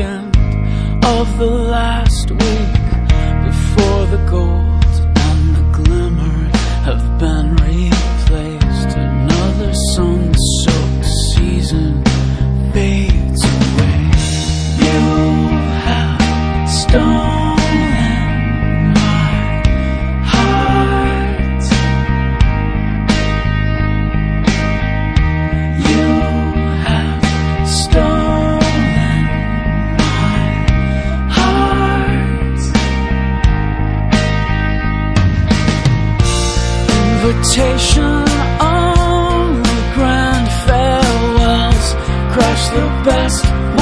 of the last week invitation on the grand farewells. crush the best.